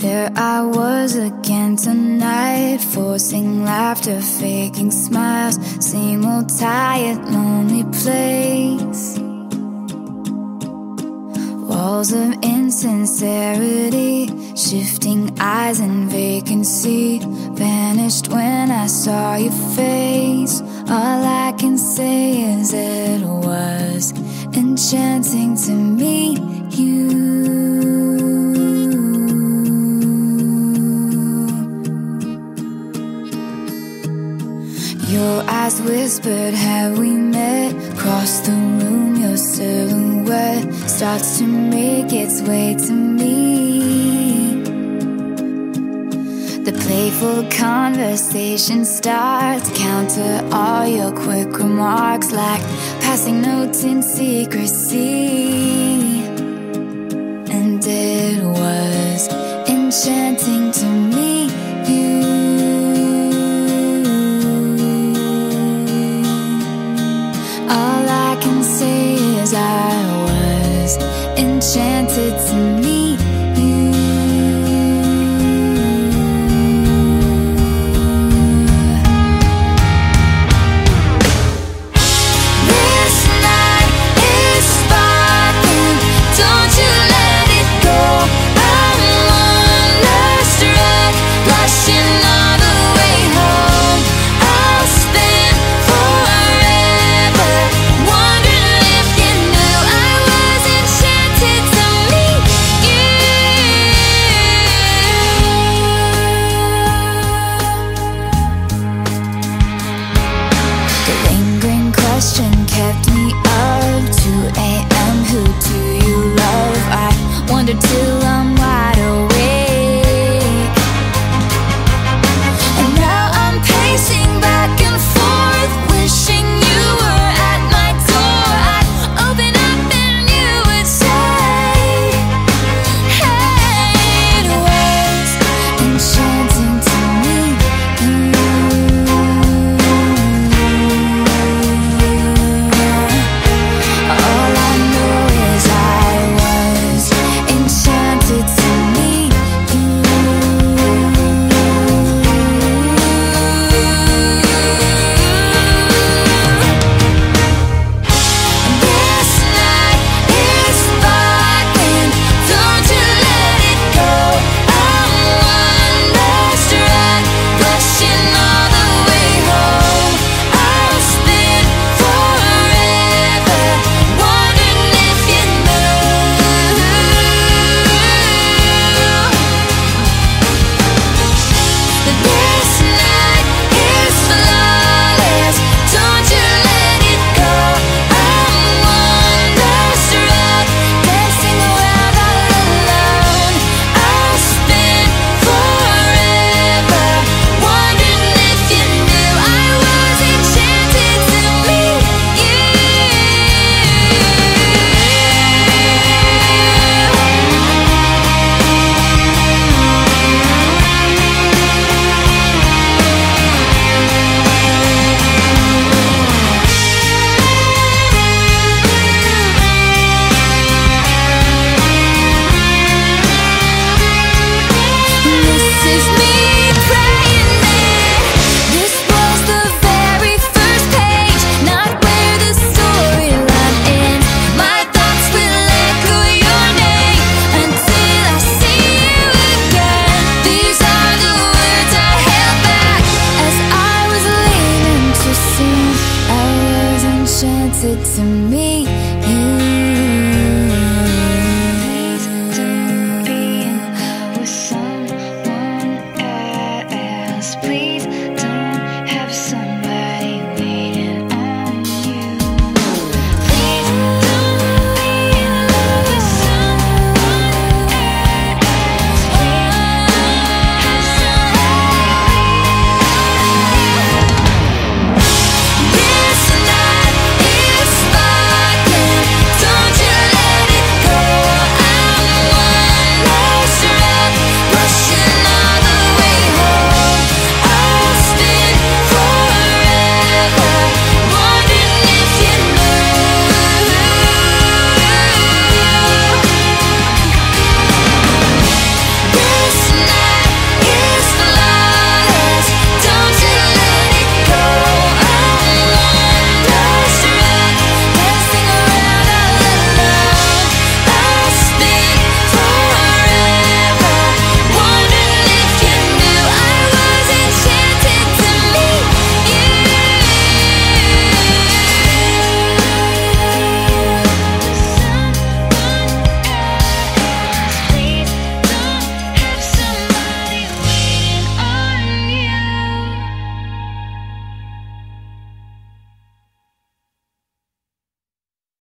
There I was again tonight, forcing laughter, faking smiles. Same old tired, lonely place. Walls of insincerity, shifting eyes and vacancy. Vanished when I saw your face. All I can say is it was enchanting to meet you. Your eyes whispered, Have we met? Across the room, your silhouette starts to make its way to me. The playful conversation starts. Counter all your quick remarks, like passing notes in secrecy. And it was enchanting to meet